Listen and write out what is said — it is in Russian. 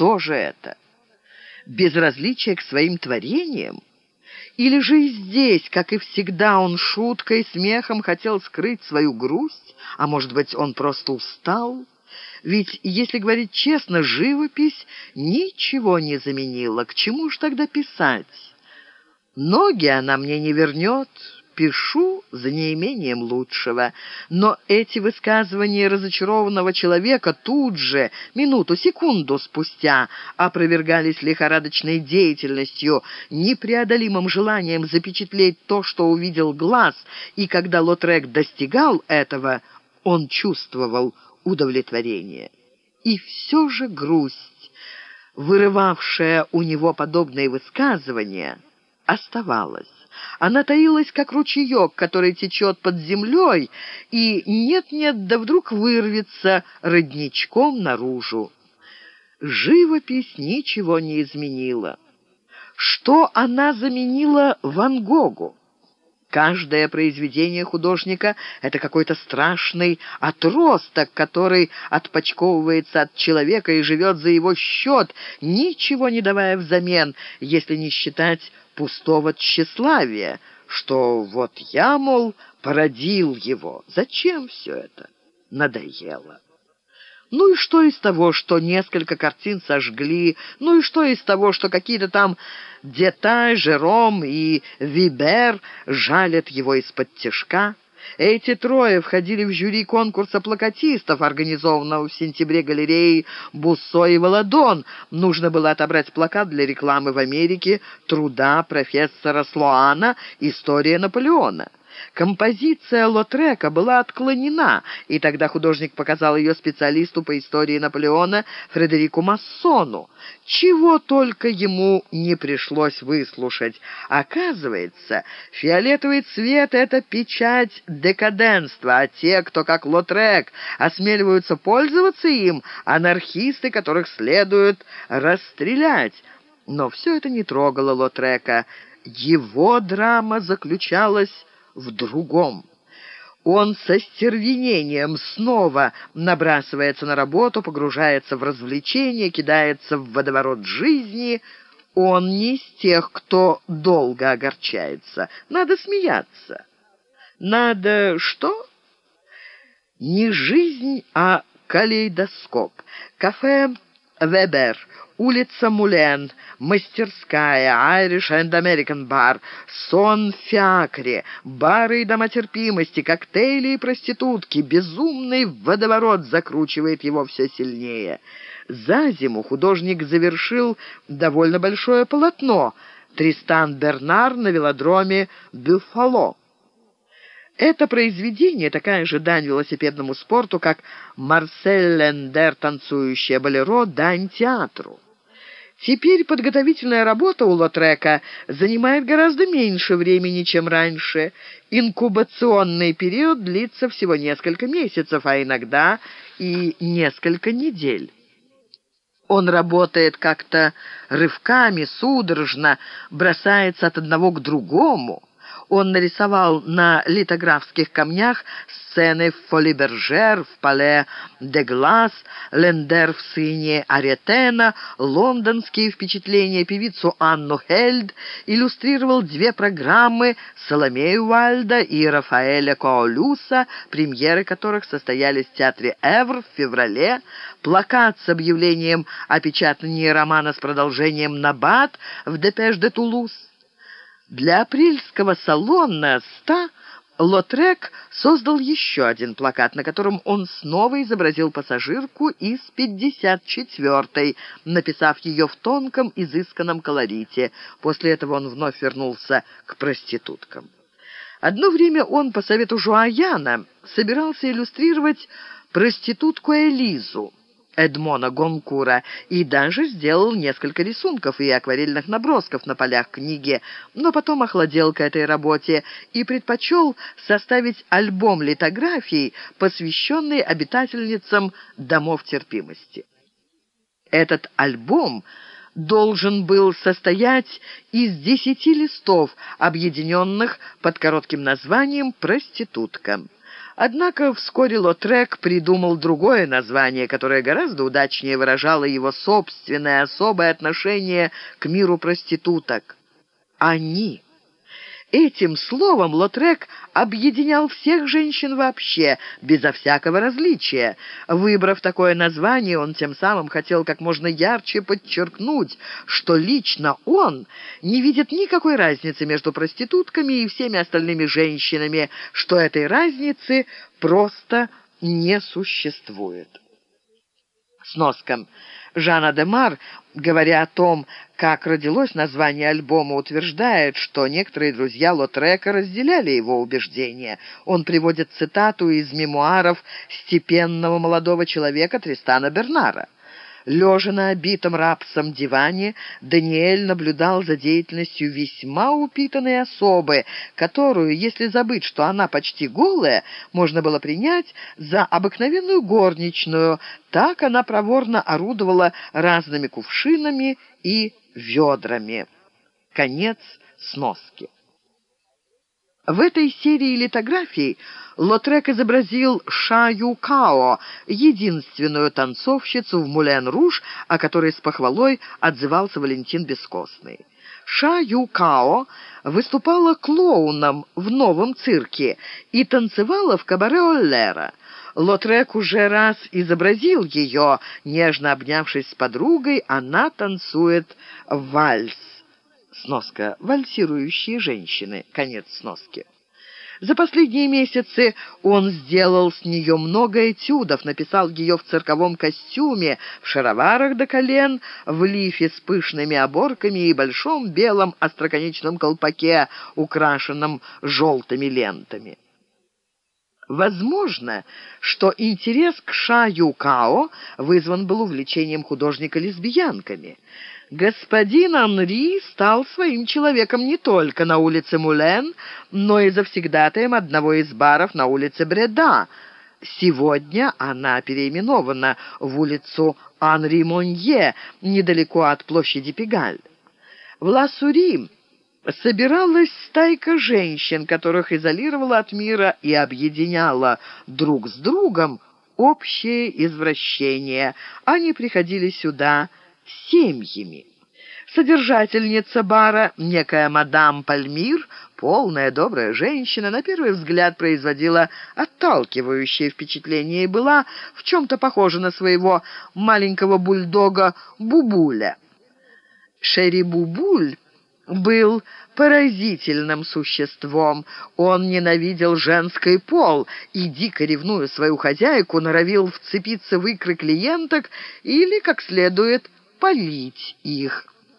Что же это? Безразличие к своим творениям? Или же и здесь, как и всегда, он шуткой, смехом хотел скрыть свою грусть? А может быть, он просто устал? Ведь, если говорить честно, живопись ничего не заменила. К чему ж тогда писать? Ноги она мне не вернет, пишу за неимением лучшего. Но эти высказывания разочарованного человека тут же, минуту, секунду спустя, опровергались лихорадочной деятельностью, непреодолимым желанием запечатлеть то, что увидел глаз, и когда Лотрек достигал этого, он чувствовал удовлетворение. И все же грусть, вырывавшая у него подобные высказывания, оставалась. Она таилась, как ручеек, который течет под землей, и нет-нет, да вдруг вырвется родничком наружу. Живопись ничего не изменила. Что она заменила Ван Гогу? Каждое произведение художника — это какой-то страшный отросток, который отпочковывается от человека и живет за его счет, ничего не давая взамен, если не считать пустого тщеславия, что вот я, мол, породил его. Зачем все это? Надоело. Ну и что из того, что несколько картин сожгли? Ну и что из того, что какие-то там Детай, Жером и Вибер жалят его из-под тяжка? Эти трое входили в жюри конкурса плакатистов, организованного в сентябре галереей Буссо и Володон. Нужно было отобрать плакат для рекламы в Америке труда профессора Слоана «История Наполеона». Композиция Лотрека была отклонена, и тогда художник показал ее специалисту по истории Наполеона Фредерику Массону. Чего только ему не пришлось выслушать. Оказывается, фиолетовый цвет — это печать декаденства, а те, кто, как Лотрек, осмеливаются пользоваться им, анархисты, которых следует расстрелять. Но все это не трогало Лотрека. Его драма заключалась в другом. Он со стервенением снова набрасывается на работу, погружается в развлечения, кидается в водоворот жизни. Он не из тех, кто долго огорчается. Надо смеяться. Надо что? Не жизнь, а калейдоскоп. Кафе «Вебер», улица Мулен, мастерская, Irish and American бар, сон Фиакре, бары и дома терпимости, коктейли и проститутки. Безумный водоворот закручивает его все сильнее. За зиму художник завершил довольно большое полотно «Тристан Бернар на велодроме Бюфало». Это произведение такая же дань велосипедному спорту, как Марсель Лендер «Танцующее болеро» дань театру. Теперь подготовительная работа у Лотрека занимает гораздо меньше времени, чем раньше. Инкубационный период длится всего несколько месяцев, а иногда и несколько недель. Он работает как-то рывками, судорожно, бросается от одного к другому. Он нарисовал на литографских камнях сцены в Фолибержер, в Пале де Глаз, Лендер в сыне Аретена, лондонские впечатления, певицу Анну Хельд, иллюстрировал две программы Соломею Вальда и Рафаэля Коолюса, премьеры которых состоялись в театре Эвр в феврале, плакат с объявлением о печатании романа с продолжением «Набат» в Депеш де Тулус. Для апрельского салона «Ста» Лотрек создал еще один плакат, на котором он снова изобразил пассажирку из 54-й, написав ее в тонком, изысканном колорите. После этого он вновь вернулся к проституткам. Одно время он, по совету Жуаяна, собирался иллюстрировать проститутку Элизу. Эдмона Гонкура и даже сделал несколько рисунков и акварельных набросков на полях книги, но потом охладел к этой работе и предпочел составить альбом литографий, посвященный обитательницам домов терпимости. Этот альбом должен был состоять из десяти листов, объединенных под коротким названием «Проститутка». Однако вскоре Лотрек придумал другое название, которое гораздо удачнее выражало его собственное особое отношение к миру проституток. «Они». Этим словом Лотрек объединял всех женщин вообще, безо всякого различия. Выбрав такое название, он тем самым хотел как можно ярче подчеркнуть, что лично он не видит никакой разницы между проститутками и всеми остальными женщинами, что этой разницы просто не существует. Сноска. Жанна де Мар, говоря о том, как родилось название альбома, утверждает, что некоторые друзья Лотрека разделяли его убеждения. Он приводит цитату из мемуаров степенного молодого человека Тристана Бернара. Лежа на обитом рапсом диване, Даниэль наблюдал за деятельностью весьма упитанной особы, которую, если забыть, что она почти голая, можно было принять за обыкновенную горничную. Так она проворно орудовала разными кувшинами и ведрами. Конец сноски. В этой серии литографий Лотрек изобразил Шаю Као, единственную танцовщицу в Мулен-Руж, о которой с похвалой отзывался Валентин Бескостный. Шаю Као выступала клоуном в новом цирке и танцевала в кабаре Оллера. Лотрек уже раз изобразил ее, нежно обнявшись с подругой, она танцует вальс. Сноска. Вальсирующие женщины. Конец сноски. За последние месяцы он сделал с нее много этюдов, написал ее в цирковом костюме, в шароварах до колен, в лифе с пышными оборками и большом белом остроконечном колпаке, украшенном желтыми лентами. Возможно, что интерес к Шаю Као вызван был увлечением художника лесбиянками – Господин Анри стал своим человеком не только на улице Мулен, но и завсегдатаем одного из баров на улице Бреда. Сегодня она переименована в улицу Анри Монье, недалеко от площади Пегаль. В Лассури собиралась стайка женщин, которых изолировала от мира и объединяла друг с другом общее извращение. Они приходили сюда семьями. Содержательница бара, некая мадам Пальмир, полная добрая женщина, на первый взгляд производила отталкивающее впечатление и была в чем-то похожа на своего маленького бульдога Бубуля. Шерри Бубуль был поразительным существом. Он ненавидел женский пол и, дико ревнуя свою хозяйку, норовил вцепиться в икры клиенток или, как следует, полить их.